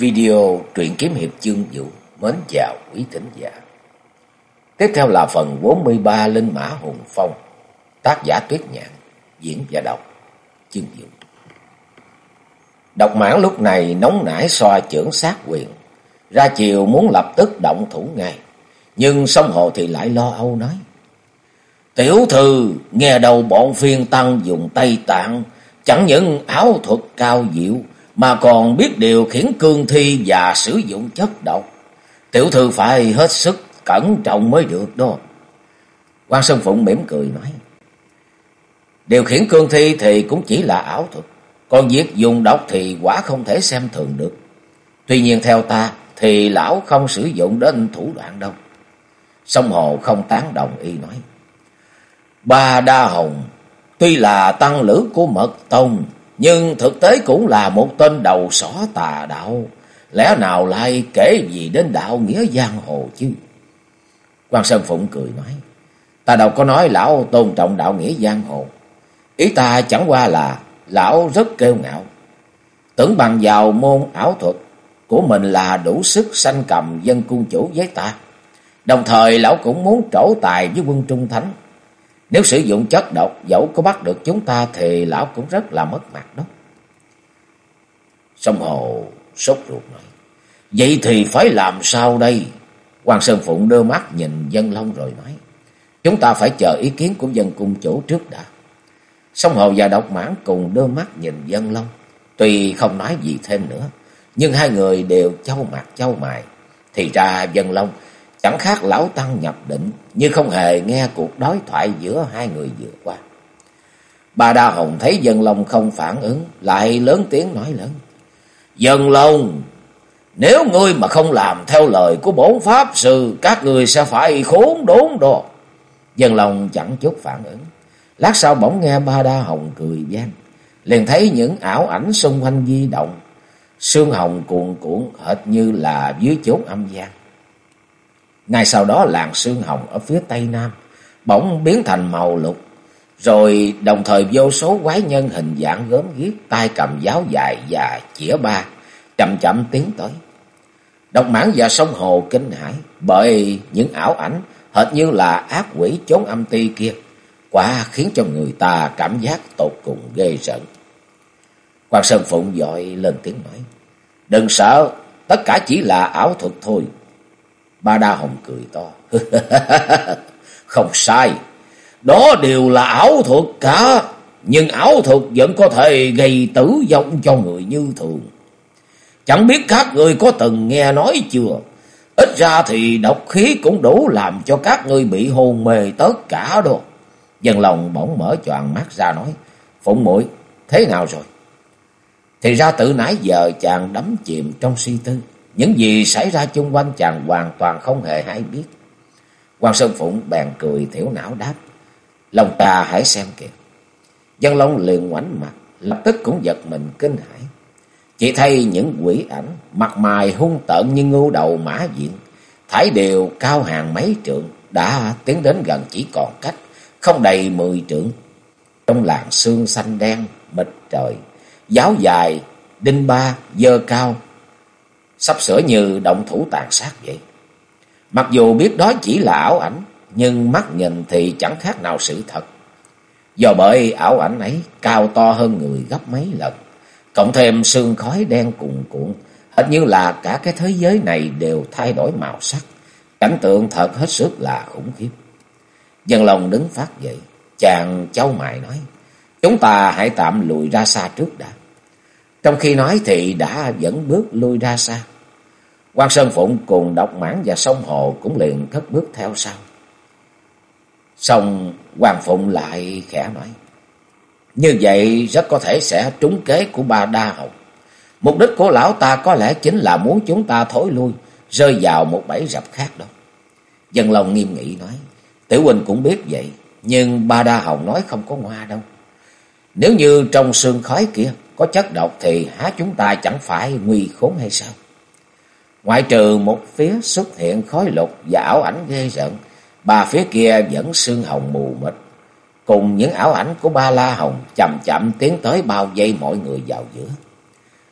Video truyện kiếm hiệp chương vũ mến chào quý thính giả. Tiếp theo là phần 43 Linh Mã Hùng Phong, tác giả Tuyết Nhạn, diễn và đọc chương vũ. Độc mãn lúc này nóng nảy xoa trưởng sát quyền, ra chiều muốn lập tức động thủ ngay, nhưng sông hồ thì lại lo âu nói. Tiểu thư nghe đầu bọn phiên tăng dùng Tây Tạng, chẳng những áo thuật cao diệu, mà còn biết điều khiển cương thi và sử dụng chất độc. Tiểu thư phải hết sức cẩn trọng mới được đó. quan Sơn Phụng mỉm cười nói. Điều khiển cương thi thì cũng chỉ là ảo thuật. Còn việc dùng độc thì quả không thể xem thường được. Tuy nhiên theo ta thì lão không sử dụng đến thủ đoạn đâu. Sông Hồ không tán đồng y nói. Ba Đa Hồng tuy là tăng lữ của Mật Tông nhưng thực tế cũng là một tên đầu sỏ tà đạo. Lẽ nào lại kể gì đến đạo nghĩa giang hồ chứ? quan Sơn Phụng cười nói. Ta đâu có nói lão tôn trọng đạo nghĩa giang hồ. Ý ta chẳng qua là lão rất kêu ngạo. Tưởng bằng vào môn ảo thuật của mình là đủ sức sanh cầm dân cung chủ với ta. Đồng thời lão cũng muốn trổ tài với quân trung thánh. Nếu sử dụng chất độc dẫu có bắt được chúng ta thì lão cũng rất là mất mặt đó. Sông Hồ sốt ruột nói. Vậy thì phải làm sao đây? Hoàng Sơn Phụng đưa mắt nhìn dân long rồi nói. Chúng ta phải chờ ý kiến của dân cung chủ trước đã. Sông Hồ và Độc Mãn cùng đưa mắt nhìn dân long. Tuy không nói gì thêm nữa. Nhưng hai người đều châu mặt châu mài. Thì ra dân long Chẳng khác lão tăng nhập định, như không hề nghe cuộc đối thoại giữa hai người vừa qua. Bà Đa Hồng thấy dân long không phản ứng, lại lớn tiếng nói lớn. Dân long, nếu ngươi mà không làm theo lời của bổn pháp sư, các người sẽ phải khốn đốn đồ. Dân long chẳng chút phản ứng. Lát sau bỗng nghe ba Đa Hồng cười gian, liền thấy những ảo ảnh xung quanh di động. Sương hồng cuồn cuộn hệt như là dưới chốn âm gian. Ngay sau đó làng sương hồng ở phía tây nam bỗng biến thành màu lục, rồi đồng thời vô số quái nhân hình dạng gớm ghiếc, tay cầm giáo dài và chĩa ba, chậm chậm tiến tới. Độc mãn và sông hồ kinh hãi bởi những ảo ảnh hệt như là ác quỷ trốn âm ti kia, quả khiến cho người ta cảm giác tột cùng ghê rợn. Quan Sơn Phụng dội lên tiếng nói, đừng sợ, tất cả chỉ là ảo thuật thôi. Ba Đa Hồng cười to. Không sai. Đó đều là ảo thuật cả. Nhưng ảo thuật vẫn có thể gây tử vong cho người như thường. Chẳng biết các người có từng nghe nói chưa? Ít ra thì độc khí cũng đủ làm cho các ngươi bị hôn mê tất cả đồ. Dân lòng bỗng mở choàng mắt ra nói. Phụng muội, thế nào rồi? Thì ra từ nãy giờ chàng đắm chìm trong suy tư. Những gì xảy ra chung quanh chàng hoàn toàn không hề hay biết. Quan Sơn Phụng bèn cười thiểu não đáp. Lòng ta hãy xem kìa. Dân Long liền ngoảnh mặt, lập tức cũng giật mình kinh hãi. Chỉ thấy những quỷ ảnh, mặt mày hung tợn như ngưu đầu mã diện, thải đều cao hàng mấy trượng, đã tiến đến gần chỉ còn cách, không đầy mười trượng. Trong làng xương xanh đen, mịt trời, giáo dài, đinh ba, dơ cao, sắp sửa như động thủ tàn sát vậy. Mặc dù biết đó chỉ là ảo ảnh, nhưng mắt nhìn thì chẳng khác nào sự thật. Do bởi ảo ảnh ấy cao to hơn người gấp mấy lần, cộng thêm sương khói đen cuồn cuộn, hệt như là cả cái thế giới này đều thay đổi màu sắc. Cảnh tượng thật hết sức là khủng khiếp. Dân lòng đứng phát dậy, chàng cháu mại nói, chúng ta hãy tạm lùi ra xa trước đã. Trong khi nói thì đã dẫn bước lui ra xa. quan Sơn Phụng cùng độc mãn và sông hồ cũng liền thất bước theo sau. Xong Hoàng Phụng lại khẽ nói. Như vậy rất có thể sẽ trúng kế của ba đa hồng. Mục đích của lão ta có lẽ chính là muốn chúng ta thối lui, rơi vào một bẫy rập khác đó. Dân lòng nghiêm nghị nói. Tiểu huynh cũng biết vậy, nhưng ba đa hồng nói không có ngoa đâu. Nếu như trong sương khói kia có chất độc thì há chúng ta chẳng phải nguy khốn hay sao? Ngoại trừ một phía xuất hiện khói lục và ảo ảnh ghê rợn, ba phía kia vẫn sương hồng mù mịt. Cùng những ảo ảnh của ba la hồng chậm chậm tiến tới bao vây mọi người vào giữa.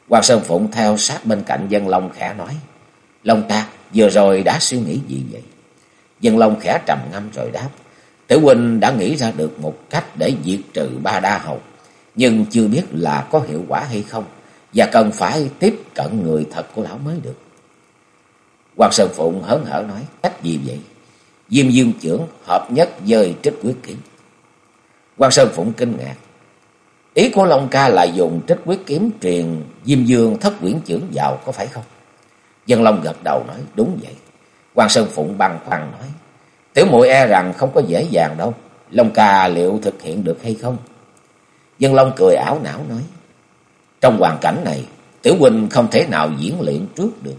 Hoàng Sơn Phụng theo sát bên cạnh dân Long khẽ nói. Long ta vừa rồi đã suy nghĩ gì vậy? Dân Long khẽ trầm ngâm rồi đáp. Tử huynh đã nghĩ ra được một cách để diệt trừ ba đa hồng. Nhưng chưa biết là có hiệu quả hay không. Và cần phải tiếp cận người thật của lão mới được. Hoàng Sơn Phụng hớn hở nói. Cách gì vậy? Diêm Dương trưởng hợp nhất dơi trích quyết kiếm. Quan Sơn Phụng kinh ngạc. Ý của Long Ca là dùng trích quyết kiếm truyền Diêm Dương thất quyển trưởng vào, có phải không? Dân Long gật đầu nói, đúng vậy. Quan Sơn Phụng băng khoăn nói. Tiểu muội e rằng không có dễ dàng đâu. Long Ca liệu thực hiện được hay không? Dân Long cười ảo não nói. Trong hoàn cảnh này, Tiểu Huynh không thể nào diễn luyện trước được.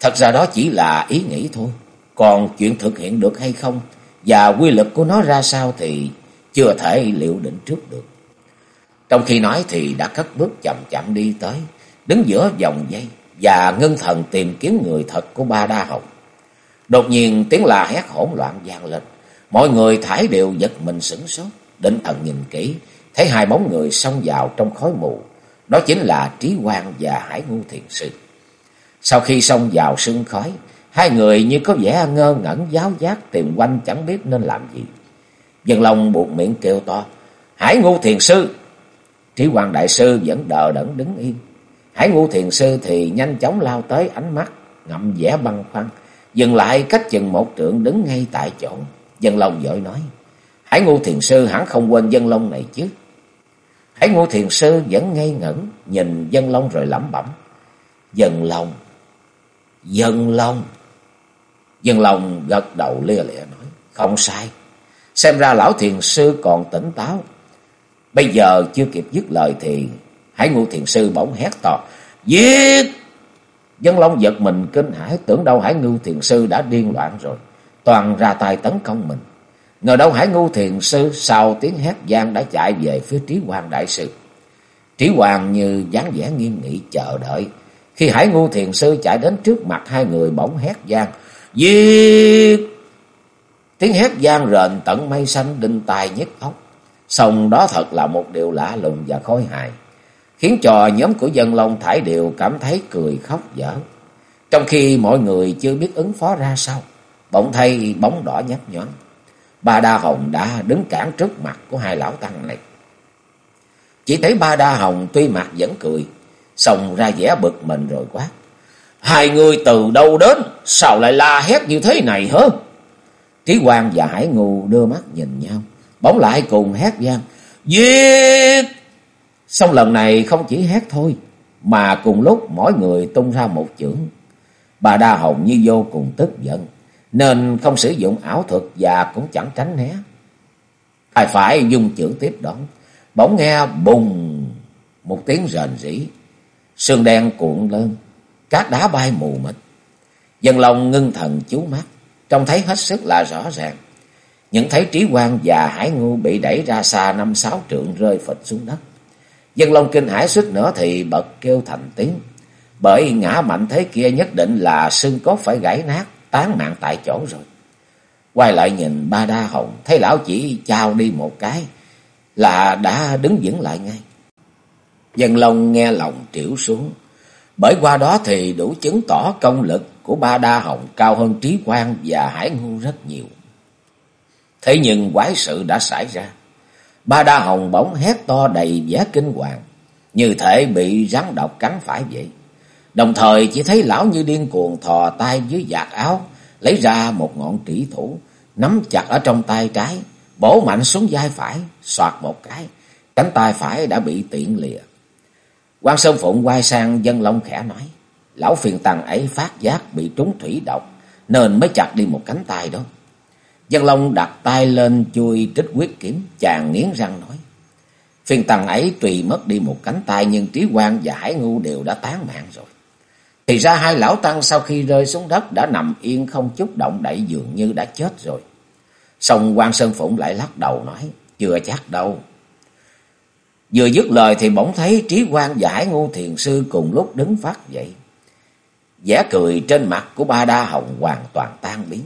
Thật ra đó chỉ là ý nghĩ thôi. Còn chuyện thực hiện được hay không và quy lực của nó ra sao thì chưa thể liệu định trước được. Trong khi nói thì đã cất bước chậm chậm đi tới, đứng giữa vòng dây và ngưng thần tìm kiếm người thật của ba đa hồng. Đột nhiên tiếng la hét hỗn loạn vang lên, mọi người thải đều giật mình sửng sốt, định thần nhìn kỹ, thấy hai bóng người xông vào trong khói mù, đó chính là Trí Quang và Hải Ngu Thiền Sư. Sau khi xông vào sương khói, hai người như có vẻ ngơ ngẩn giáo giác tìm quanh chẳng biết nên làm gì. Dân Long buộc miệng kêu to. Hải ngu thiền sư. Trí quang Đại Sư vẫn đờ đẫn đứng yên. Hải ngu thiền sư thì nhanh chóng lao tới ánh mắt, ngậm vẻ băng khoăn. Dừng lại cách chừng một trượng đứng ngay tại chỗ. Dân Long vội nói. Hải ngu thiền sư hẳn không quên dân Long này chứ. Hải ngô thiền sư vẫn ngây ngẩn, nhìn dân Long rồi lẩm bẩm. Dân Long, dân Long. Dân Long gật đầu lia lịa nói. Không sai. Xem ra lão thiền sư còn tỉnh táo. Bây giờ chưa kịp dứt lời thì Hải ngô thiền sư bỗng hét to. Giết! Dân Long giật mình kinh hãi tưởng đâu Hải ngưu thiền sư đã điên loạn rồi. Toàn ra tay tấn công mình. Ngờ đâu Hải ngưu thiền sư sau tiếng hét gian đã chạy về phía trí hoàng đại sư. Trí hoàng như dáng vẻ nghiêm nghị chờ đợi. Khi Hải ngưu thiền sư chạy đến trước mặt hai người bỗng hét gian. Giết! Tiếng hét gian rền tận mây xanh đinh tai nhức óc. Xong đó thật là một điều lạ lùng và khôi hài. Khiến cho nhóm của dân Long Thải đều cảm thấy cười khóc dở. Trong khi mọi người chưa biết ứng phó ra sao. Bỗng thay bóng đỏ nhấp nhón. Ba Đa Hồng đã đứng cản trước mặt của hai lão tăng này. Chỉ thấy ba Đa Hồng tuy mặt vẫn cười. Xong ra vẻ bực mình rồi quá. Hai người từ đâu đến? Sao lại la hét như thế này hả? Trí Quang và Hải Ngu đưa mắt nhìn nhau. Bóng lại cùng hét vang. Giết! Xong lần này không chỉ hét thôi. Mà cùng lúc mỗi người tung ra một chưởng. Bà Đa Hồng như vô cùng tức giận. Nên không sử dụng ảo thuật và cũng chẳng tránh né. Ai phải dùng chữ tiếp đón. Bỗng nghe bùng một tiếng rền rỉ. Sương đen cuộn lên. Cát đá bay mù mịt. Dân lòng ngưng thần chú mắt trông thấy hết sức là rõ ràng. Những thấy trí quan và hải ngu bị đẩy ra xa năm sáu trượng rơi phịch xuống đất. Dân Long kinh hải suýt nữa thì bật kêu thành tiếng. Bởi ngã mạnh thế kia nhất định là xương cốt phải gãy nát, tán mạng tại chỗ rồi. Quay lại nhìn ba đa hồng, thấy lão chỉ chào đi một cái, là đã đứng vững lại ngay. Dân Long nghe lòng triểu xuống, bởi qua đó thì đủ chứng tỏ công lực của ba đa hồng cao hơn trí quan và hải ngu rất nhiều. Thế nhưng quái sự đã xảy ra. Ba đa hồng bỗng hét to đầy vẻ kinh hoàng, như thể bị rắn độc cắn phải vậy. Đồng thời chỉ thấy lão như điên cuồng thò tay dưới giạc áo, lấy ra một ngọn trĩ thủ, nắm chặt ở trong tay trái, bổ mạnh xuống vai phải, soạt một cái, cánh tay phải đã bị tiện lìa. quan Sơn Phụng quay sang dân long khẽ nói. Lão phiền tàng ấy phát giác bị trúng thủy độc, nên mới chặt đi một cánh tay đó. Dân Long đặt tay lên chui trích quyết kiếm, chàng nghiến răng nói. Phiền tàng ấy tùy mất đi một cánh tay nhưng Trí quan và Hải Ngu đều đã tán mạng rồi. Thì ra hai lão tăng sau khi rơi xuống đất đã nằm yên không chút động đậy dường như đã chết rồi. Xong quan Sơn Phụng lại lắc đầu nói, chưa chắc đâu. Vừa dứt lời thì bỗng thấy Trí quan và Hải Ngu Thiền Sư cùng lúc đứng phát dậy vẻ cười trên mặt của ba đa hồng hoàn toàn tan biến.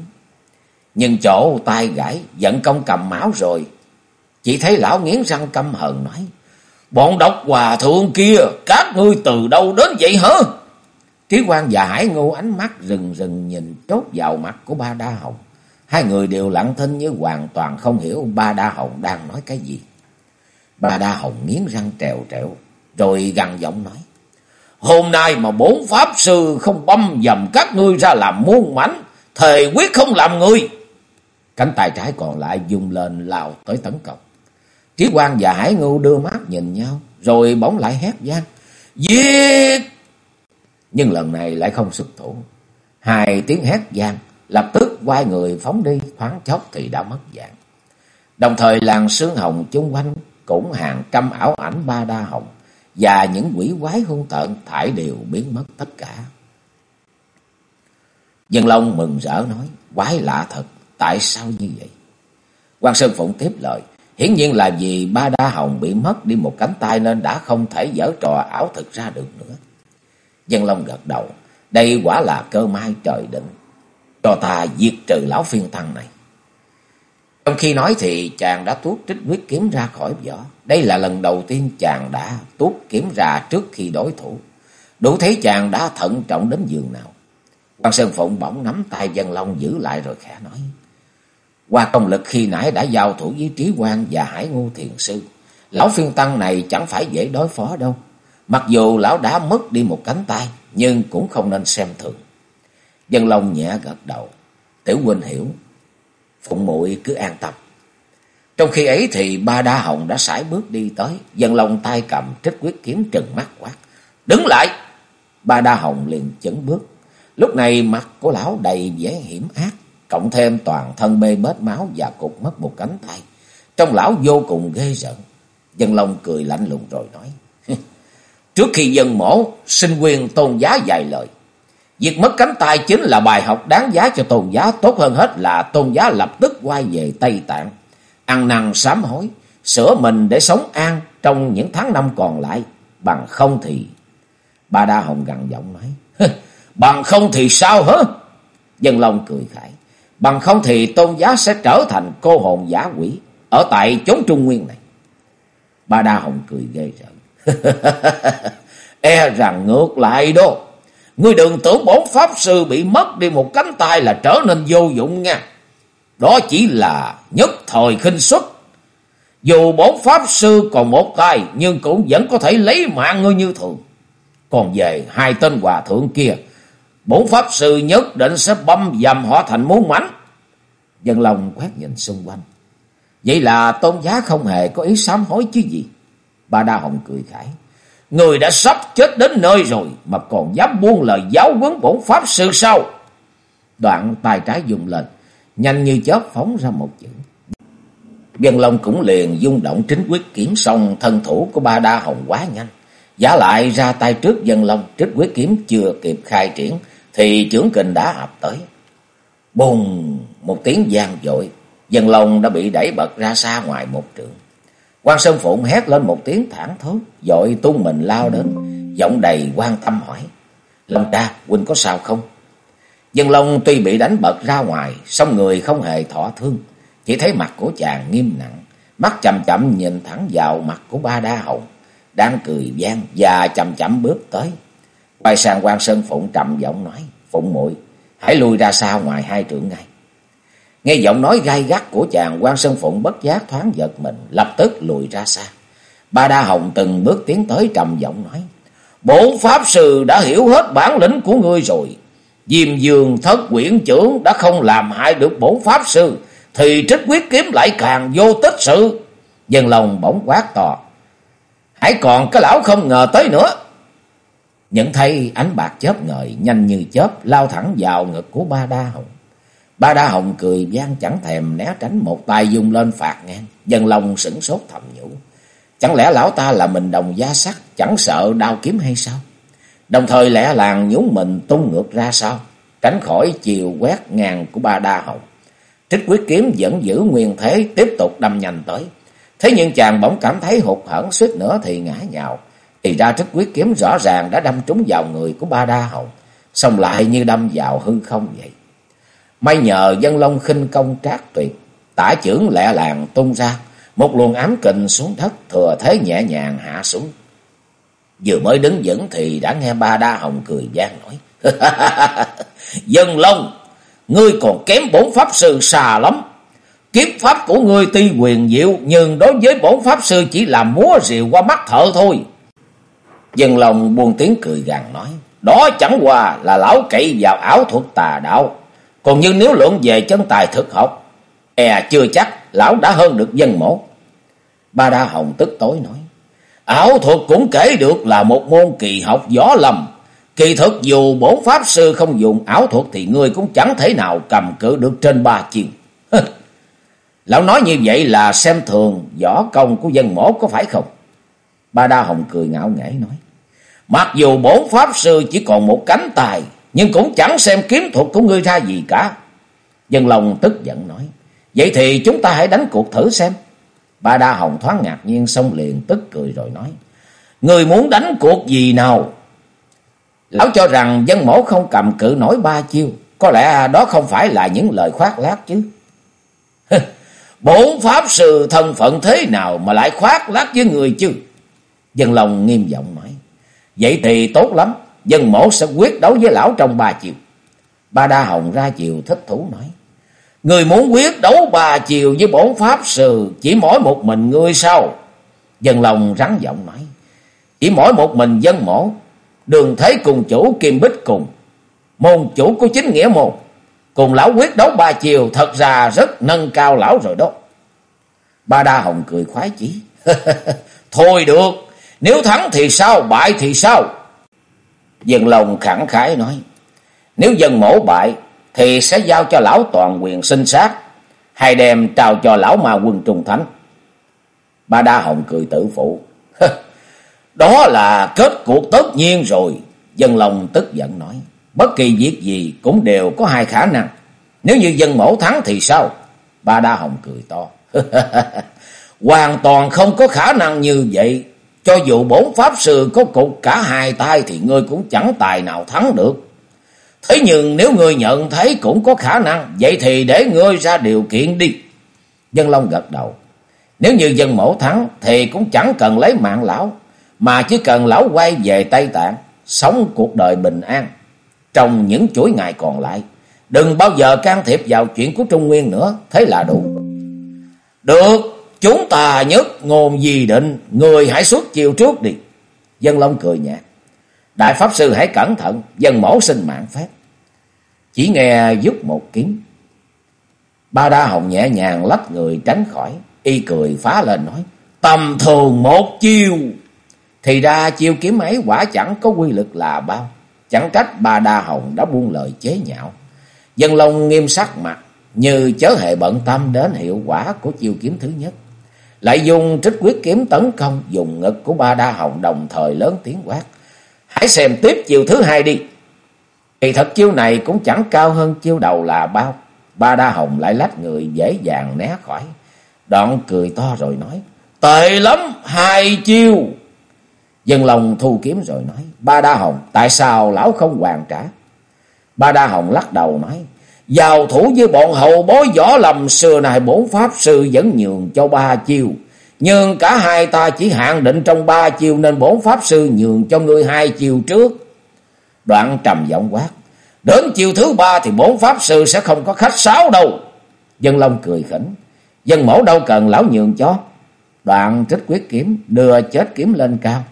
Nhưng chỗ tai gãi, giận công cầm máu rồi. Chỉ thấy lão nghiến răng căm hờn nói, Bọn độc hòa thượng kia, các ngươi từ đâu đến vậy hả? Ký quan và Hải ngu ánh mắt rừng rừng nhìn chốt vào mặt của ba đa hồng. Hai người đều lặng thinh như hoàn toàn không hiểu ba đa hồng đang nói cái gì. Ba đa hồng nghiến răng trèo trèo, rồi gằn giọng nói. Hôm nay mà bốn pháp sư không băm dầm các ngươi ra làm muôn mảnh, thề quyết không làm người. Cánh tay trái còn lại dùng lên lao tới tấn công. Trí quan và Hải Ngưu đưa mắt nhìn nhau, rồi bỗng lại hét gian. Giết! Nhưng lần này lại không xuất thủ. Hai tiếng hét gian, lập tức quay người phóng đi, thoáng chốc thì đã mất dạng. Đồng thời làng sương hồng chung quanh cũng hàng trăm ảo ảnh ba đa hồng và những quỷ quái hung tợn thải đều biến mất tất cả. Dân Long mừng rỡ nói, quái lạ thật, tại sao như vậy? quan Sơn Phụng tiếp lời, hiển nhiên là vì ba đa hồng bị mất đi một cánh tay nên đã không thể dở trò ảo thực ra được nữa. Dân Long gật đầu, đây quả là cơ may trời định, cho ta diệt trừ lão phiên tăng này. Trong khi nói thì chàng đã tuốt trích quyết kiếm ra khỏi vỏ. Đây là lần đầu tiên chàng đã tuốt kiếm ra trước khi đối thủ. Đủ thấy chàng đã thận trọng đến giường nào. Quan Sơn Phụng bỗng nắm tay dân long giữ lại rồi khẽ nói. Qua công lực khi nãy đã giao thủ với Trí quan và Hải Ngô Thiền Sư. Lão phiên tăng này chẳng phải dễ đối phó đâu. Mặc dù lão đã mất đi một cánh tay, nhưng cũng không nên xem thường. Dân Long nhẹ gật đầu. Tiểu huynh hiểu, Phụng muội cứ an tâm. Trong khi ấy thì ba đa hồng đã sải bước đi tới, dân lòng tay cầm trích quyết kiếm trừng mắt quát. Đứng lại! Ba đa hồng liền chấn bước. Lúc này mặt của lão đầy vẻ hiểm ác, cộng thêm toàn thân bê bết máu và cục mất một cánh tay. Trong lão vô cùng ghê rợn. Dân Long cười lạnh lùng rồi nói. Trước khi dân mổ, sinh quyền tôn giá dài lời. Việc mất cánh tay chính là bài học đáng giá cho tôn giá. Tốt hơn hết là tôn giá lập tức quay về Tây Tạng. Ăn năn sám hối. Sửa mình để sống an trong những tháng năm còn lại. Bằng không thì... Ba Đa Hồng gằn giọng nói. Bằng không thì sao hả? Dân Long cười khải. Bằng không thì tôn giá sẽ trở thành cô hồn giả quỷ. Ở tại chốn Trung Nguyên này. Ba Đa Hồng cười ghê rợn. e rằng ngược lại đó. Ngươi đừng tưởng bổn pháp sư bị mất đi một cánh tay là trở nên vô dụng nha. Đó chỉ là nhất thời khinh suất. Dù bổn pháp sư còn một tay nhưng cũng vẫn có thể lấy mạng ngươi như thường. Còn về hai tên hòa thượng kia, bổn pháp sư nhất định sẽ băm dầm họ thành muốn mảnh. Dân lòng quét nhìn xung quanh. Vậy là tôn giá không hề có ý sám hối chứ gì. Ba Đa Hồng cười khải. Người đã sắp chết đến nơi rồi mà còn dám buông lời giáo huấn bổn pháp sư sao? Đoạn tay trái dùng lên, nhanh như chớp phóng ra một chữ. Dân Long cũng liền dung động chính quyết kiếm xong thân thủ của ba đa hồng quá nhanh. Giả lại ra tay trước dân Long, trích quyết kiếm chưa kịp khai triển, thì trưởng kình đã ập tới. Bùng! Một tiếng gian dội, dân Long đã bị đẩy bật ra xa ngoài một trường quan Sơn Phụng hét lên một tiếng thẳng thốt, dội tung mình lao đến, giọng đầy quan tâm hỏi. Long ca, huynh có sao không? Dân Long tuy bị đánh bật ra ngoài, song người không hề thọ thương. Chỉ thấy mặt của chàng nghiêm nặng, mắt chậm chậm nhìn thẳng vào mặt của ba đa hồng, đang cười gian và chậm chậm bước tới. Quay sang quan Sơn Phụng trầm giọng nói, Phụng muội hãy lui ra xa ngoài hai trượng ngay. Nghe giọng nói gai gắt của chàng, quan Sơn Phụng bất giác thoáng giật mình, lập tức lùi ra xa. Ba Đa Hồng từng bước tiến tới trầm giọng nói. Bổn Pháp Sư đã hiểu hết bản lĩnh của ngươi rồi. Diêm Dương thất quyển trưởng đã không làm hại được bổn Pháp Sư. Thì trích quyết kiếm lại càng vô tích sự. Dân lòng bỗng quát to. Hãy còn cái lão không ngờ tới nữa. Nhận thấy ánh bạc chớp ngời nhanh như chớp lao thẳng vào ngực của ba đa hồng. Ba đa hồng cười gian chẳng thèm né tránh một tay dùng lên phạt ngang. Dân lòng sửng sốt thầm nhủ. Chẳng lẽ lão ta là mình đồng gia sắc, chẳng sợ đao kiếm hay sao? Đồng thời lẽ làng nhún mình tung ngược ra sao? Tránh khỏi chiều quét ngàn của ba đa hồng. Trích quyết kiếm vẫn giữ nguyên thế tiếp tục đâm nhanh tới. Thế nhưng chàng bỗng cảm thấy hụt hẫng suýt nữa thì ngã nhào. Thì ra trích quyết kiếm rõ ràng đã đâm trúng vào người của ba đa hồng. Xong lại như đâm vào hư không vậy. May nhờ dân long khinh công trác tuyệt. Tả trưởng lẹ làng tung ra Một luồng ám kình xuống thất thừa thế nhẹ nhàng hạ xuống. Vừa mới đứng vững thì đã nghe ba đa hồng cười gian nói. Dân Long, ngươi còn kém bổn pháp sư xà lắm. Kiếp pháp của ngươi tuy quyền diệu nhưng đối với bổn pháp sư chỉ là múa rìu qua mắt thợ thôi. Dân Long buông tiếng cười gằn nói. Đó chẳng qua là lão cậy vào ảo thuật tà đạo. Còn như nếu luận về chân tài thực học, e chưa chắc lão đã hơn được dân mổ. Ba Đa Hồng tức tối nói. Ảo thuật cũng kể được là một môn kỳ học gió lầm. Kỳ thực dù bổn pháp sư không dùng ảo thuật thì ngươi cũng chẳng thể nào cầm cự được trên ba chiều. Lão nói như vậy là xem thường võ công của dân mổ có phải không? Ba Đa Hồng cười ngạo nghễ nói. Mặc dù bổn pháp sư chỉ còn một cánh tài, nhưng cũng chẳng xem kiếm thuật của ngươi ra gì cả. Dân lòng tức giận nói. Vậy thì chúng ta hãy đánh cuộc thử xem. Ba Đa Hồng thoáng ngạc nhiên xong liền tức cười rồi nói. Người muốn đánh cuộc gì nào? Lão cho rằng dân mổ không cầm cự nổi ba chiêu. Có lẽ đó không phải là những lời khoác lác chứ. Bốn pháp sư thân phận thế nào mà lại khoác lác với người chứ? Dân lòng nghiêm giọng nói. Vậy thì tốt lắm. Dân mổ sẽ quyết đấu với lão trong ba chiều. Ba Đa Hồng ra chiều thích thú nói. Người muốn quyết đấu ba chiều với bổn pháp sư, chỉ mỗi một mình ngươi sao? Dân lòng rắn giọng nói. Chỉ mỗi một mình dân mổ. Đường thế cùng chủ kim bích cùng. Môn chủ của chính nghĩa một Cùng lão quyết đấu ba chiều thật ra rất nâng cao lão rồi đó. Ba Đa Hồng cười khoái chí. Thôi được. Nếu thắng thì sao? Bại thì sao? Dân lòng khẳng khái nói. Nếu dân mổ bại thì sẽ giao cho lão toàn quyền sinh sát, hay đem trao cho lão ma quân trung thánh. Ba Đa Hồng cười tự phụ. Đó là kết cuộc tất nhiên rồi. Dân lòng tức giận nói. Bất kỳ việc gì cũng đều có hai khả năng. Nếu như dân mổ thắng thì sao? Ba Đa Hồng cười to. Hoàn toàn không có khả năng như vậy. Cho dù bốn pháp sư có cục cả hai tay thì ngươi cũng chẳng tài nào thắng được. Thế nhưng nếu ngươi nhận thấy cũng có khả năng, vậy thì để ngươi ra điều kiện đi. Dân Long gật đầu. Nếu như dân mẫu thắng thì cũng chẳng cần lấy mạng lão, mà chỉ cần lão quay về Tây Tạng, sống cuộc đời bình an trong những chuỗi ngày còn lại. Đừng bao giờ can thiệp vào chuyện của Trung Nguyên nữa, thế là đủ. Được, chúng ta nhất ngôn gì định, người hãy xuất chiều trước đi. Dân Long cười nhạt. Đại Pháp Sư hãy cẩn thận, dân mẫu sinh mạng phép. Chỉ nghe giúp một kiếm. Ba đa hồng nhẹ nhàng lách người tránh khỏi, y cười phá lên nói, tầm thường một chiêu. Thì ra chiêu kiếm ấy quả chẳng có quy lực là bao. Chẳng trách ba đa hồng đã buông lời chế nhạo. Dân Long nghiêm sắc mặt, như chớ hệ bận tâm đến hiệu quả của chiêu kiếm thứ nhất. Lại dùng trích quyết kiếm tấn công, dùng ngực của ba đa hồng đồng thời lớn tiếng quát. Hãy xem tiếp chiêu thứ hai đi. Thì thật chiêu này cũng chẳng cao hơn chiêu đầu là bao. Ba đa hồng lại lách người dễ dàng né khỏi. Đoạn cười to rồi nói. Tệ lắm, hai chiêu. Dân lòng thu kiếm rồi nói. Ba đa hồng, tại sao lão không hoàn trả? Ba đa hồng lắc đầu nói. Giao thủ với bọn hậu bối võ lầm, xưa này bốn pháp sư vẫn nhường cho ba chiêu. Nhưng cả hai ta chỉ hạn định trong ba chiêu nên bốn pháp sư nhường cho ngươi hai chiêu trước. Đoạn trầm giọng quát. Đến chiêu thứ ba thì bốn pháp sư sẽ không có khách sáo đâu. Dân Long cười khỉnh. Dân mẫu đâu cần lão nhường cho. Đoạn trích quyết kiếm, đưa chết kiếm lên cao.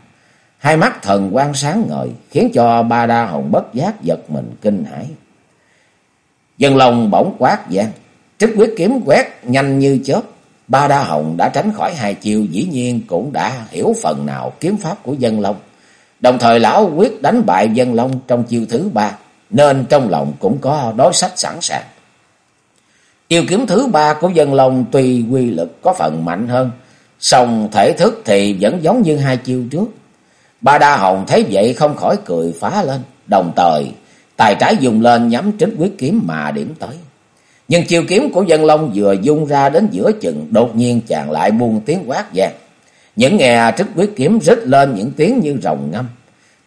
Hai mắt thần quan sáng ngời, khiến cho ba đa hồng bất giác giật mình kinh hãi. Dân Long bỗng quát gian. Trích quyết kiếm quét nhanh như chớp. Ba đa hồng đã tránh khỏi hai chiêu dĩ nhiên cũng đã hiểu phần nào kiếm pháp của dân Long. Đồng thời lão quyết đánh bại dân Long trong chiêu thứ ba, nên trong lòng cũng có đối sách sẵn sàng. Chiều kiếm thứ ba của dân Long tuy quy lực có phần mạnh hơn, song thể thức thì vẫn giống như hai chiêu trước. Ba Đa Hồng thấy vậy không khỏi cười phá lên, đồng thời tài trái dùng lên nhắm trích quyết kiếm mà điểm tới. Nhưng chiều kiếm của dân Long vừa dung ra đến giữa chừng, đột nhiên chàng lại buông tiếng quát vàng. Những nghe trích quyết kiếm rít lên những tiếng như rồng ngâm.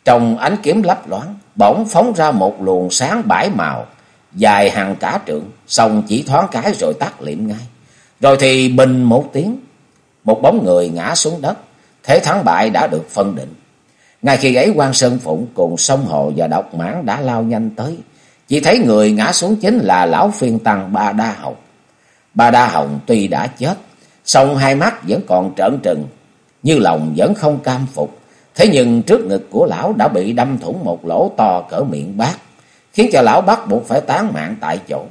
Trong ánh kiếm lấp loáng, bỗng phóng ra một luồng sáng bãi màu, dài hàng cả trượng, xong chỉ thoáng cái rồi tắt liệm ngay. Rồi thì bình một tiếng, một bóng người ngã xuống đất, thế thắng bại đã được phân định. Ngay khi ấy quan Sơn Phụng cùng sông Hồ và Độc Mãn đã lao nhanh tới, chỉ thấy người ngã xuống chính là lão phiên tăng Ba Đa Hồng. Ba Đa Hồng tuy đã chết, song hai mắt vẫn còn trợn trừng, như lòng vẫn không cam phục. Thế nhưng trước ngực của lão đã bị đâm thủng một lỗ to cỡ miệng bát, khiến cho lão bắt buộc phải tán mạng tại chỗ.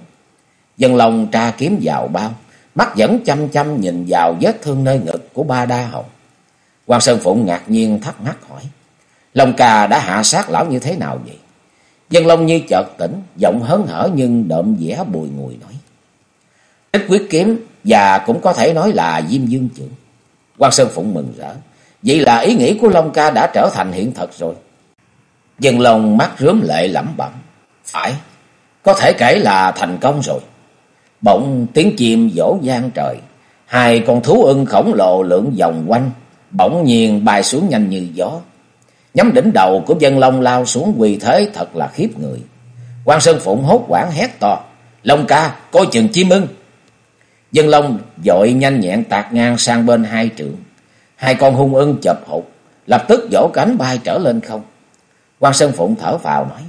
Dân lòng tra kiếm vào bao, mắt vẫn chăm chăm nhìn vào vết thương nơi ngực của ba đa hồng. quan Sơn Phụng ngạc nhiên thắc mắc hỏi, Long ca đã hạ sát lão như thế nào vậy? Dân Long như chợt tỉnh, giọng hớn hở nhưng đậm vẻ bùi ngùi nói. ít quyết kiếm và cũng có thể nói là Diêm Dương trưởng. quan Sơn Phụng mừng rỡ. Vậy là ý nghĩ của Long ca đã trở thành hiện thực rồi. Dân Long mắt rướm lệ lẩm bẩm. Phải, có thể kể là thành công rồi. Bỗng tiếng chim dỗ gian trời. Hai con thú ưng khổng lồ lượn vòng quanh. Bỗng nhiên bay xuống nhanh như gió. Nhắm đỉnh đầu của dân long lao xuống quỳ thế thật là khiếp người. quan Sơn Phụng hốt quảng hét to. Long ca, coi chừng chim ưng. Dân long dội nhanh nhẹn tạt ngang sang bên hai trượng. Hai con hung ưng chập hụt, lập tức vỗ cánh bay trở lên không. quan Sơn Phụng thở vào nói,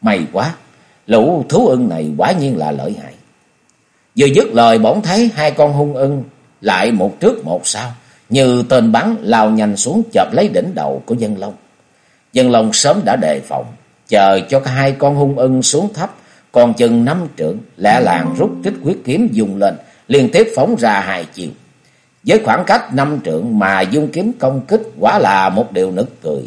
may quá, lũ thú ưng này quả nhiên là lợi hại. Vừa dứt lời bỗng thấy hai con hung ưng lại một trước một sau, như tên bắn lao nhanh xuống chộp lấy đỉnh đầu của dân long. Dân long sớm đã đề phòng, chờ cho hai con hung ưng xuống thấp, còn chừng năm trượng, lẹ làng rút trích quyết kiếm dùng lên, liên tiếp phóng ra hai chiều. Với khoảng cách năm trượng mà dung kiếm công kích quả là một điều nực cười.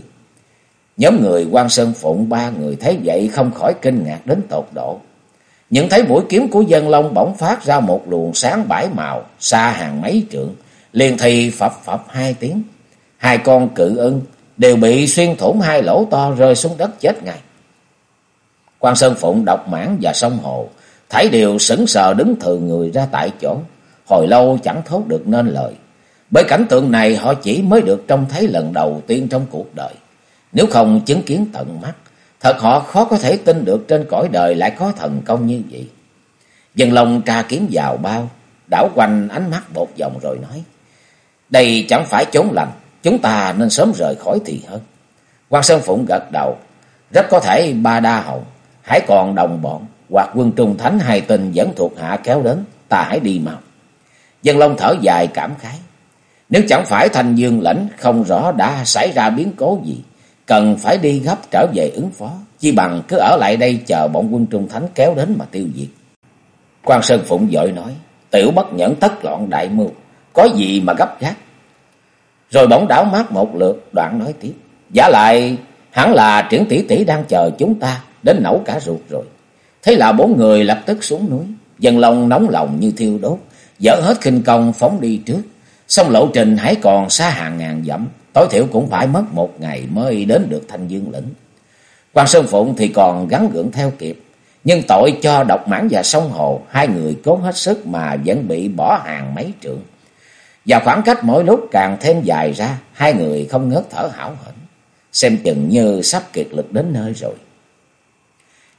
Nhóm người quan Sơn Phụng ba người thấy vậy không khỏi kinh ngạc đến tột độ. Nhận thấy mũi kiếm của dân long bỗng phát ra một luồng sáng bãi màu, xa hàng mấy trượng, liền thì phập phập hai tiếng. Hai con cự ưng đều bị xuyên thủng hai lỗ to rơi xuống đất chết ngay. Quan Sơn Phụng độc mãn và sông hồ, thấy đều sững sờ đứng thường người ra tại chỗ, hồi lâu chẳng thốt được nên lời. Bởi cảnh tượng này họ chỉ mới được trông thấy lần đầu tiên trong cuộc đời. Nếu không chứng kiến tận mắt, thật họ khó có thể tin được trên cõi đời lại có thần công như vậy. Dân lòng tra kiếm vào bao, đảo quanh ánh mắt bột vòng rồi nói. Đây chẳng phải chốn lành, chúng ta nên sớm rời khỏi thì hơn. quan Sơn Phụng gật đầu, rất có thể ba đa hậu, hãy còn đồng bọn, hoặc quân trung thánh hai tình vẫn thuộc hạ kéo đến, ta hãy đi mau. Dân Long thở dài cảm khái. Nếu chẳng phải thành dương lãnh không rõ đã xảy ra biến cố gì, cần phải đi gấp trở về ứng phó, chi bằng cứ ở lại đây chờ bọn quân trung thánh kéo đến mà tiêu diệt. quan Sơn Phụng dội nói, tiểu bất nhẫn tất loạn đại mưu, có gì mà gấp gáp. Rồi bỗng đảo mắt một lượt, đoạn nói tiếp, giả lại hẳn là triển tỷ tỷ đang chờ chúng ta đến nấu cả ruột rồi. Thế là bốn người lập tức xuống núi, dân lòng nóng lòng như thiêu đốt, dỡ hết khinh công phóng đi trước. Xong lộ trình hãy còn xa hàng ngàn dặm, tối thiểu cũng phải mất một ngày mới đến được thanh dương lĩnh. quan Sơn Phụng thì còn gắn gượng theo kịp, nhưng tội cho độc mãn và sông hồ, hai người cố hết sức mà vẫn bị bỏ hàng mấy trượng. Và khoảng cách mỗi lúc càng thêm dài ra, hai người không ngớt thở hảo hển, xem chừng như sắp kiệt lực đến nơi rồi.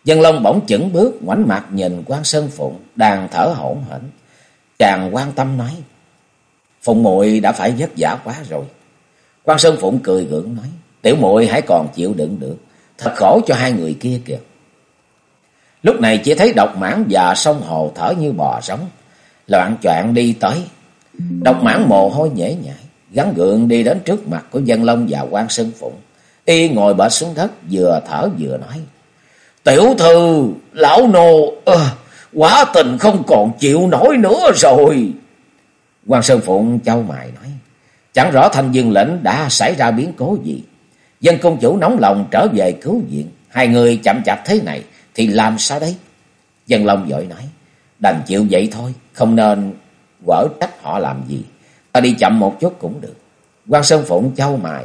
Dân Long bỗng chững bước, ngoảnh mặt nhìn quan Sơn Phụng, đang thở hổn hển. Chàng quan tâm nói, Phụng muội đã phải vất vả quá rồi. quan Sơn Phụng cười gượng nói, Tiểu muội hãy còn chịu đựng được, thật khổ cho hai người kia kìa. Lúc này chỉ thấy độc mãn và sông hồ thở như bò sống, loạn choạng đi tới. Độc mãn mồ hôi nhễ nhại, gắn gượng đi đến trước mặt của dân long và quan Sơn Phụng. Y ngồi bệt xuống đất, vừa thở vừa nói. Tiểu thư, lão nô, à, quá tình không còn chịu nổi nữa rồi. quan Sơn Phụng châu mài nói, chẳng rõ thanh dương lệnh đã xảy ra biến cố gì. Dân công chủ nóng lòng trở về cứu viện, hai người chậm chạp thế này thì làm sao đấy? Dân Long vội nói, đành chịu vậy thôi, không nên quở trách họ làm gì. Ta đi chậm một chút cũng được. quan Sơn Phụng châu mài.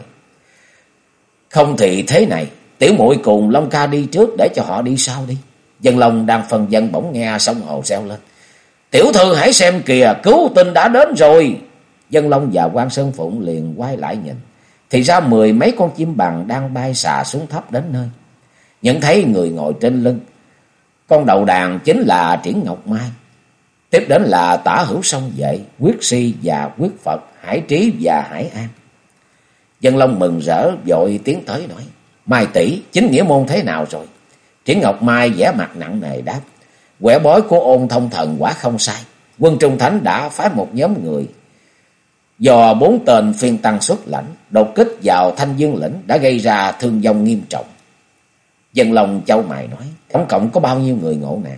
Không thì thế này, Tiểu muội cùng Long ca đi trước để cho họ đi sau đi. Dân Long đang phần dân bỗng nghe sông hồ reo lên. Tiểu thư hãy xem kìa, cứu tinh đã đến rồi. Dân Long và quan Sơn Phụng liền quay lại nhìn. Thì ra mười mấy con chim bằng đang bay xà xuống thấp đến nơi. Nhận thấy người ngồi trên lưng. Con đầu đàn chính là Triển Ngọc Mai. Tiếp đến là tả hữu sông vệ, quyết si và quyết Phật, hải trí và hải an. Dân Long mừng rỡ vội tiến tới nói. Mai tỷ chính nghĩa môn thế nào rồi? Triển Ngọc Mai vẻ mặt nặng nề đáp. Quẻ bói của ôn thông thần quả không sai. Quân Trung Thánh đã phái một nhóm người. Do bốn tên phiên tăng xuất lãnh, đột kích vào thanh dương lĩnh đã gây ra thương vong nghiêm trọng. Dân Long châu mày nói, tổng cộng có bao nhiêu người ngộ nạn?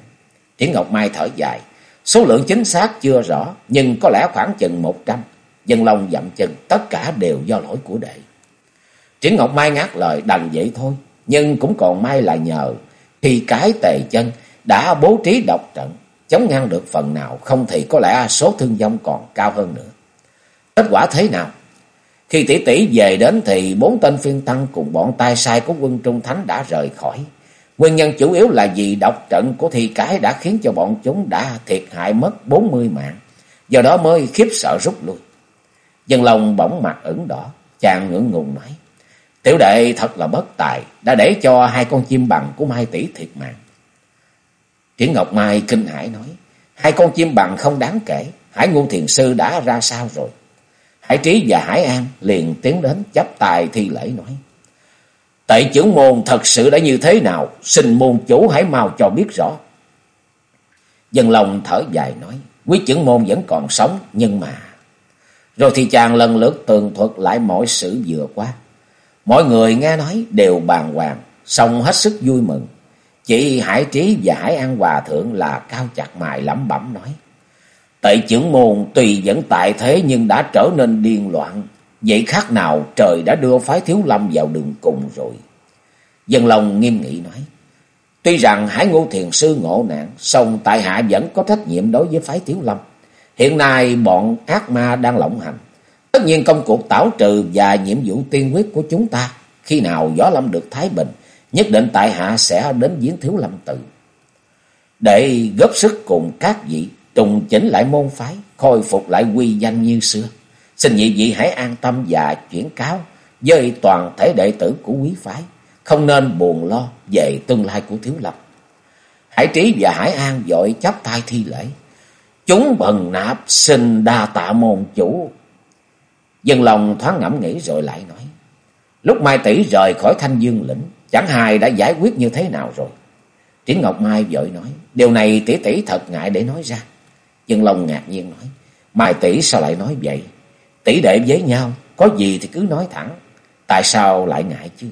Triển Ngọc Mai thở dài, số lượng chính xác chưa rõ, nhưng có lẽ khoảng chừng một trăm. Dân Long dậm chừng tất cả đều do lỗi của đệ. Triển Ngọc Mai ngát lời đành vậy thôi, nhưng cũng còn may là nhờ thì cái tề chân đã bố trí độc trận, chống ngăn được phần nào, không thì có lẽ số thương vong còn cao hơn nữa. Kết quả thế nào? Khi tỷ tỷ về đến thì bốn tên phiên tăng cùng bọn tay sai của quân Trung Thánh đã rời khỏi. Nguyên nhân chủ yếu là vì độc trận của thi cái đã khiến cho bọn chúng đã thiệt hại mất 40 mạng. Do đó mới khiếp sợ rút lui. Dân lòng bỗng mặt ửng đỏ, chàng ngưỡng ngùng nói. Tiểu đệ thật là bất tài, đã để cho hai con chim bằng của Mai tỷ thiệt mạng. Triển Ngọc Mai kinh hãi nói, hai con chim bằng không đáng kể, Hải Ngu Thiền Sư đã ra sao rồi? Hải Trí và Hải An liền tiến đến chấp tài thi lễ nói. Tệ trưởng môn thật sự đã như thế nào, xin môn chủ hãy mau cho biết rõ. Dân lòng thở dài nói, quý trưởng môn vẫn còn sống, nhưng mà... Rồi thì chàng lần lượt tường thuật lại mọi sự vừa qua. Mọi người nghe nói đều bàng hoàng, xong hết sức vui mừng. Chỉ Hải Trí và Hải An Hòa Thượng là cao chặt mài lẩm bẩm nói. Tệ trưởng môn tùy vẫn tại thế nhưng đã trở nên điên loạn. Vậy khác nào trời đã đưa phái thiếu lâm vào đường cùng rồi. Dân lòng nghiêm nghị nói. Tuy rằng Hải Ngô Thiền Sư ngộ nạn, song tại hạ vẫn có trách nhiệm đối với phái thiếu lâm. Hiện nay bọn ác ma đang lộng hành. Tất nhiên công cuộc tảo trừ và nhiệm vụ tiên quyết của chúng ta, khi nào gió lâm được thái bình, nhất định tại hạ sẽ đến giếng thiếu lâm tự. Để góp sức cùng các vị trùng chỉnh lại môn phái, khôi phục lại quy danh như xưa. Xin nhị vị hãy an tâm và chuyển cáo với toàn thể đệ tử của quý phái, không nên buồn lo về tương lai của thiếu lâm. Hải Trí và Hải An dội chắp tay thi lễ. Chúng bần nạp xin đa tạ môn chủ. Dân lòng thoáng ngẫm nghĩ rồi lại nói. Lúc Mai Tỷ rời khỏi Thanh Dương lĩnh, chẳng hài đã giải quyết như thế nào rồi. Triển Ngọc Mai vội nói, điều này tỷ tỷ thật ngại để nói ra. Dân Long ngạc nhiên nói, Mai tỷ sao lại nói vậy? Tỷ đệ với nhau, có gì thì cứ nói thẳng. Tại sao lại ngại chứ?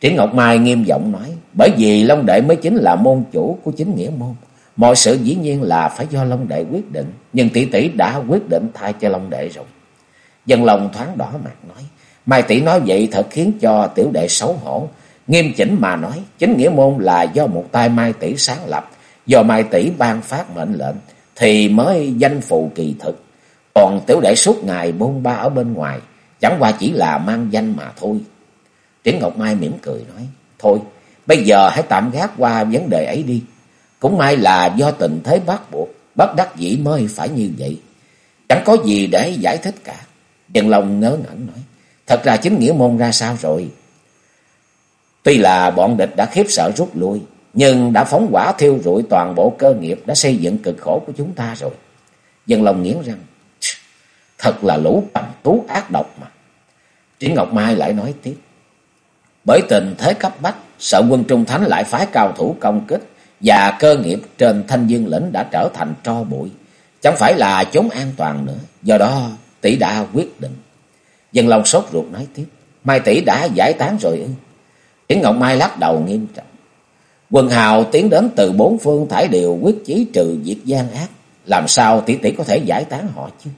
Triển Ngọc Mai nghiêm giọng nói, bởi vì Long Đệ mới chính là môn chủ của chính nghĩa môn. Mọi sự dĩ nhiên là phải do Long Đệ quyết định, nhưng tỷ tỷ đã quyết định thay cho Long Đệ rồi. Dân lòng thoáng đỏ mặt nói, Mai tỷ nói vậy thật khiến cho tiểu đệ xấu hổ. Nghiêm chỉnh mà nói, chính nghĩa môn là do một tay Mai tỷ sáng lập, do Mai tỷ ban phát mệnh lệnh, thì mới danh phụ kỳ thực. Còn tiểu đệ suốt ngày bôn ba ở bên ngoài, chẳng qua chỉ là mang danh mà thôi. Triển Ngọc Mai mỉm cười nói, thôi, bây giờ hãy tạm gác qua vấn đề ấy đi. Cũng may là do tình thế bắt buộc, bất đắc dĩ mới phải như vậy. Chẳng có gì để giải thích cả. dần lòng ngớ ngẩn nói, thật ra chính nghĩa môn ra sao rồi? Tuy là bọn địch đã khiếp sợ rút lui, nhưng đã phóng quả thiêu rụi toàn bộ cơ nghiệp đã xây dựng cực khổ của chúng ta rồi. Dân lòng nghiến răng, thật là lũ cầm tú ác độc mà. Triển Ngọc Mai lại nói tiếp, bởi tình thế cấp bách, sợ quân Trung Thánh lại phái cao thủ công kích và cơ nghiệp trên thanh dương lĩnh đã trở thành tro bụi. Chẳng phải là chốn an toàn nữa, do đó tỷ đã quyết định. Dân lòng sốt ruột nói tiếp, Mai tỷ đã giải tán rồi ư. Triển Ngọc Mai lắc đầu nghiêm trọng. Quần hào tiến đến từ bốn phương thải đều quyết chí trừ diệt gian ác. Làm sao tỷ tỷ có thể giải tán họ chứ?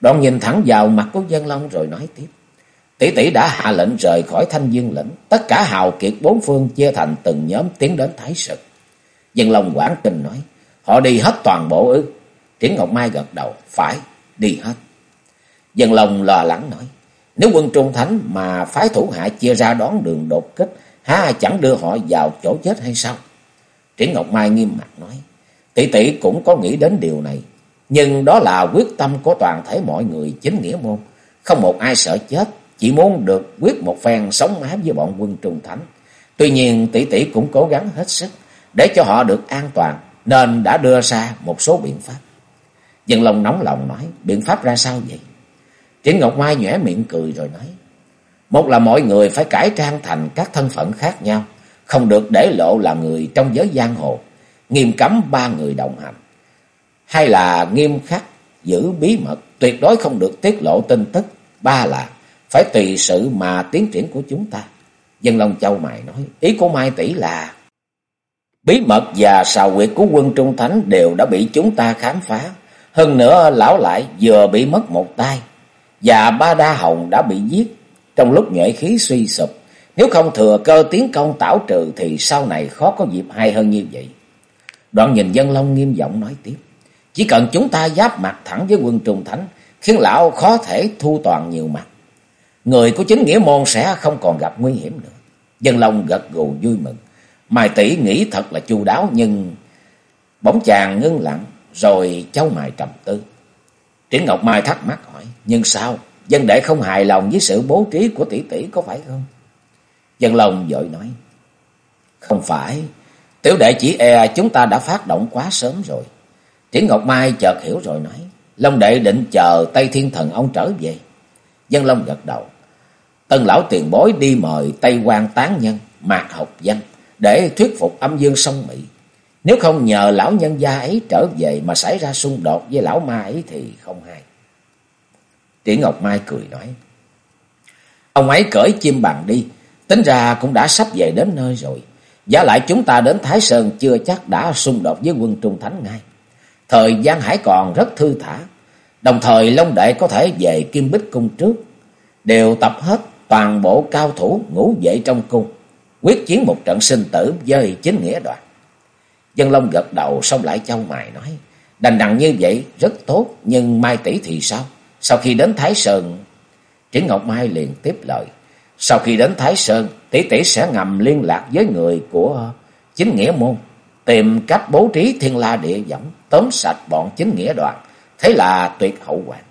Đoạn nhìn thẳng vào mặt của dân long rồi nói tiếp. Tỷ tỷ đã hạ lệnh rời khỏi thanh dương lĩnh. Tất cả hào kiệt bốn phương chia thành từng nhóm tiến đến thái sực. Dân long quảng kinh nói. Họ đi hết toàn bộ ư. Triển Ngọc Mai gật đầu. Phải, đi hết. Dân long lo lắng nói. Nếu quân Trung Thánh mà phái thủ hạ chia ra đón đường đột kích ha chẳng đưa họ vào chỗ chết hay sao? Triển Ngọc Mai nghiêm mặt nói, tỷ tỷ cũng có nghĩ đến điều này, nhưng đó là quyết tâm của toàn thể mọi người chính nghĩa môn, không một ai sợ chết, chỉ muốn được quyết một phen sống mái với bọn quân trung thánh. Tuy nhiên tỷ tỷ cũng cố gắng hết sức để cho họ được an toàn, nên đã đưa ra một số biện pháp. Dân lòng nóng lòng nói, biện pháp ra sao vậy? Triển Ngọc Mai nhẽ miệng cười rồi nói, một là mọi người phải cải trang thành các thân phận khác nhau, không được để lộ là người trong giới giang hồ, nghiêm cấm ba người đồng hành. Hai là nghiêm khắc giữ bí mật, tuyệt đối không được tiết lộ tin tức. Ba là phải tùy sự mà tiến triển của chúng ta. Dân Long Châu mày nói, ý của Mai Tỷ là bí mật và xào quyệt của quân Trung Thánh đều đã bị chúng ta khám phá. Hơn nữa lão lại vừa bị mất một tay và ba đa hồng đã bị giết trong lúc nhuệ khí suy sụp. Nếu không thừa cơ tiến công tảo trừ thì sau này khó có dịp hay hơn như vậy. Đoạn nhìn dân long nghiêm giọng nói tiếp. Chỉ cần chúng ta giáp mặt thẳng với quân trùng thánh, khiến lão khó thể thu toàn nhiều mặt. Người của chính nghĩa môn sẽ không còn gặp nguy hiểm nữa. Dân long gật gù vui mừng. Mai tỷ nghĩ thật là chu đáo nhưng... Bỗng chàng ngưng lặng rồi cháu mài trầm tư. Triển Ngọc Mai thắc mắc hỏi. Nhưng sao? Dân đệ không hài lòng với sự bố trí của tỷ tỷ có phải không? Dân Long vội nói. Không phải. Tiểu đệ chỉ e chúng ta đã phát động quá sớm rồi. Triển Ngọc Mai chợt hiểu rồi nói. Long đệ định chờ Tây Thiên Thần ông trở về. Dân Long gật đầu. Tân lão tiền bối đi mời Tây quan tán nhân, mạc học danh để thuyết phục âm dương sông Mỹ. Nếu không nhờ lão nhân gia ấy trở về mà xảy ra xung đột với lão ma ấy thì không hay. Triển Ngọc Mai cười nói. Ông ấy cởi chim bằng đi, tính ra cũng đã sắp về đến nơi rồi. Giả lại chúng ta đến Thái Sơn chưa chắc đã xung đột với quân Trung Thánh ngay. Thời gian hải còn rất thư thả. Đồng thời Long Đệ có thể về Kim Bích Cung trước. Đều tập hết toàn bộ cao thủ ngủ dậy trong cung. Quyết chiến một trận sinh tử với chính nghĩa đoàn. Dân Long gật đầu xong lại châu mày nói. Đành đằng như vậy rất tốt nhưng Mai tỷ thì sao? Sau khi đến Thái Sơn, Triển Ngọc Mai liền tiếp lời. Sau khi đến Thái Sơn, tỷ tỷ sẽ ngầm liên lạc với người của chính nghĩa môn, tìm cách bố trí thiên la địa võng, tóm sạch bọn chính nghĩa đoàn. Thế là tuyệt hậu hoàng.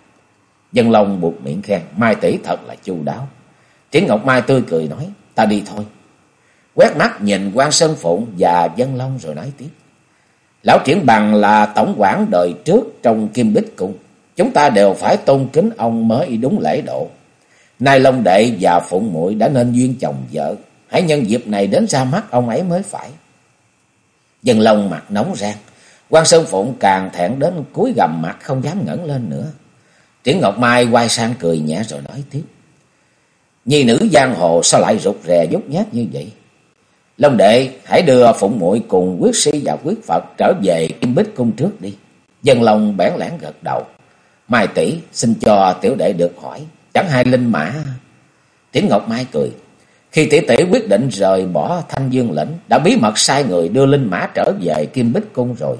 Dân Long buộc miệng khen, Mai tỷ thật là chu đáo. Triển Ngọc Mai tươi cười nói, ta đi thôi. Quét mắt nhìn quan Sơn Phụng và Dân Long rồi nói tiếp. Lão Triển Bằng là tổng quản đời trước trong Kim Bích Cung. Chúng ta đều phải tôn kính ông mới đúng lễ độ. Nay Long Đệ và Phụng muội đã nên duyên chồng vợ. Hãy nhân dịp này đến ra mắt ông ấy mới phải. Dân Long mặt nóng rang. quan Sơn Phụng càng thẹn đến cúi gầm mặt không dám ngẩng lên nữa. Triển Ngọc Mai quay sang cười nhẹ rồi nói tiếp. Nhi nữ giang hồ sao lại rụt rè dốt nhát như vậy? Long đệ hãy đưa Phụng muội cùng quyết sĩ và quyết Phật trở về Kim Bích cung trước đi. Dân Long bẽn lẽn gật đầu. Mai tỷ xin cho tiểu đệ được hỏi, chẳng hai linh mã. Triển Ngọc Mai cười. Khi tỷ tỷ quyết định rời bỏ thanh dương lĩnh, đã bí mật sai người đưa linh mã trở về Kim Bích Cung rồi.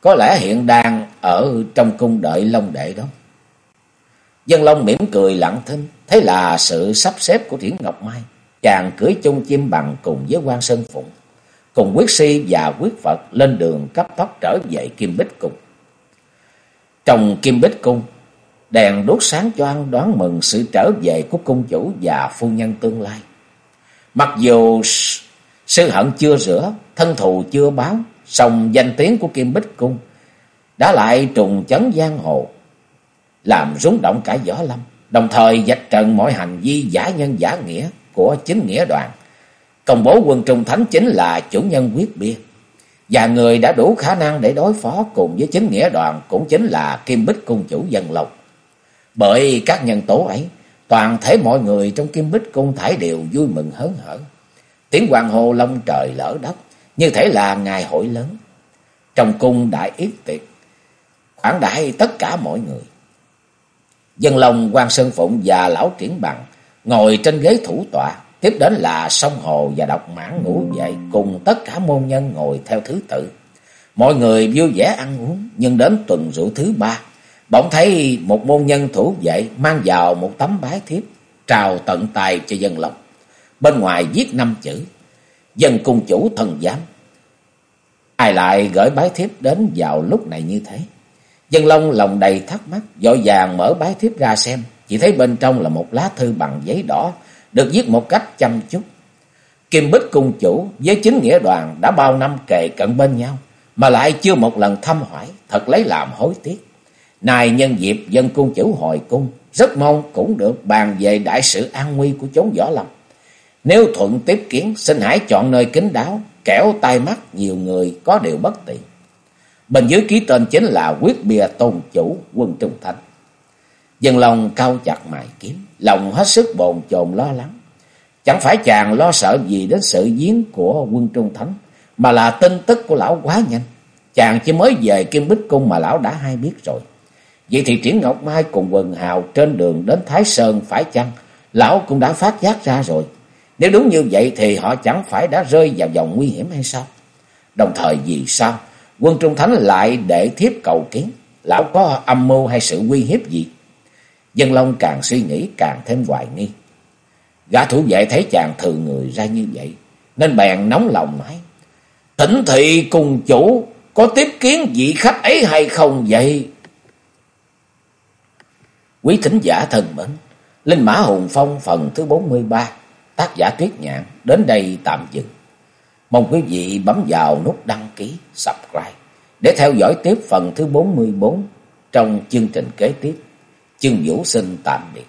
Có lẽ hiện đang ở trong cung đợi Long Đệ đó. Dân Long mỉm cười lặng thinh, thế là sự sắp xếp của Triển Ngọc Mai. Chàng cưỡi chung chim bằng cùng với quan Sơn Phụng, cùng quyết si và quyết Phật lên đường cấp tốc trở về Kim Bích Cung. Trong Kim Bích Cung, đèn đốt sáng choang đoán mừng sự trở về của cung chủ và phu nhân tương lai. Mặc dù sư hận chưa rửa, thân thù chưa báo, song danh tiếng của Kim Bích Cung đã lại trùng chấn giang hồ, làm rúng động cả gió lâm, đồng thời dạch trần mọi hành vi giả nhân giả nghĩa của chính nghĩa đoàn. Công bố quân trung thánh chính là chủ nhân quyết bia. Và người đã đủ khả năng để đối phó cùng với chính nghĩa đoàn cũng chính là Kim Bích Cung chủ dân lộc. Bởi các nhân tố ấy, toàn thể mọi người trong Kim Bích Cung thải đều vui mừng hớn hở. Tiếng hoàng hồ long trời lỡ đất, như thể là ngày hội lớn. Trong cung đại yết tiệc, khoản đại tất cả mọi người. Dân lòng quan Sơn Phụng và Lão Triển Bằng ngồi trên ghế thủ tọa, Tiếp đến là sông hồ và độc mãn ngủ dậy cùng tất cả môn nhân ngồi theo thứ tự. Mọi người vui vẻ ăn uống, nhưng đến tuần rượu thứ ba, bỗng thấy một môn nhân thủ dậy mang vào một tấm bái thiếp, trào tận tài cho dân lòng. Bên ngoài viết năm chữ, dân cung chủ thần giám. Ai lại gửi bái thiếp đến vào lúc này như thế? Dân Long lòng đầy thắc mắc, vội vàng mở bái thiếp ra xem, chỉ thấy bên trong là một lá thư bằng giấy đỏ, được viết một cách chăm chút. Kim Bích Cung Chủ với chính nghĩa đoàn đã bao năm kề cận bên nhau, mà lại chưa một lần thăm hỏi, thật lấy làm hối tiếc. Này nhân dịp dân cung chủ hồi cung, rất mong cũng được bàn về đại sự an nguy của chốn võ lâm. Nếu thuận tiếp kiến, xin hãy chọn nơi kín đáo, kẻo tai mắt nhiều người có điều bất tiện. Bên dưới ký tên chính là quyết bìa tôn chủ quân Trung Thanh. Dân lòng cao chặt mài kiếm, lòng hết sức bồn chồn lo lắng. Chẳng phải chàng lo sợ gì đến sự giếng của quân Trung Thánh, mà là tin tức của lão quá nhanh. Chàng chỉ mới về Kim Bích Cung mà lão đã hay biết rồi. Vậy thì Triển Ngọc Mai cùng quần hào trên đường đến Thái Sơn phải chăng? Lão cũng đã phát giác ra rồi. Nếu đúng như vậy thì họ chẳng phải đã rơi vào vòng nguy hiểm hay sao? Đồng thời vì sao? Quân Trung Thánh lại để thiếp cầu kiến. Lão có âm mưu hay sự uy hiếp gì? Dân Long càng suy nghĩ càng thêm hoài nghi. Gã thủ vệ thấy chàng thừa người ra như vậy. Nên bèn nóng lòng nói. Thỉnh thị cùng chủ có tiếp kiến vị khách ấy hay không vậy? Quý thính giả thân mến, Linh Mã Hùng Phong phần thứ 43, tác giả Tuyết Nhạn đến đây tạm dừng. Mong quý vị bấm vào nút đăng ký, subscribe để theo dõi tiếp phần thứ 44 trong chương trình kế tiếp. Chương Vũ xin tạm biệt.